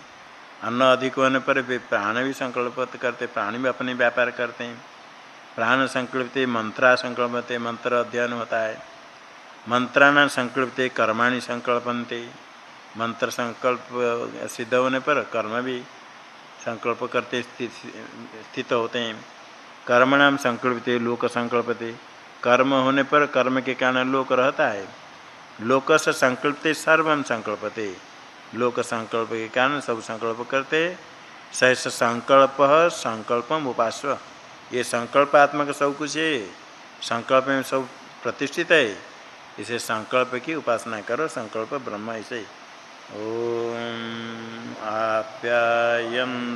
A: अन्न अधिक होने पर वे प्राण भी संकल्प करते, प्राणी भी अपने व्यापार करते हैं। प्राण संकल्प मंत्रा संकल्पते, मंत्र अध्ययन होता है। मंत्राण संकल्पते, कर्माणि संकल्पनते। मंत्र संकल्प सिद्ध होने पर कर्म भी संकल्प करते, स्थित होते हैं। कर्मणाम संकल्पते, लोक संकल्पते। कर्म होने पर कर्म के कारण लोक रहता है। लोक से संकल्पते सर्वम संकल्पते। लोक संकल्प के कारण सब संकल्प करते सहस संकल्प संकल्प उपास्व ये संकल्पात्मक सब कुछ है। संकल्प में सब प्रतिष्ठित है। इसे संकल्प की उपासना करो, संकल्प ब्रह्म ऐसे ओम आप्यायन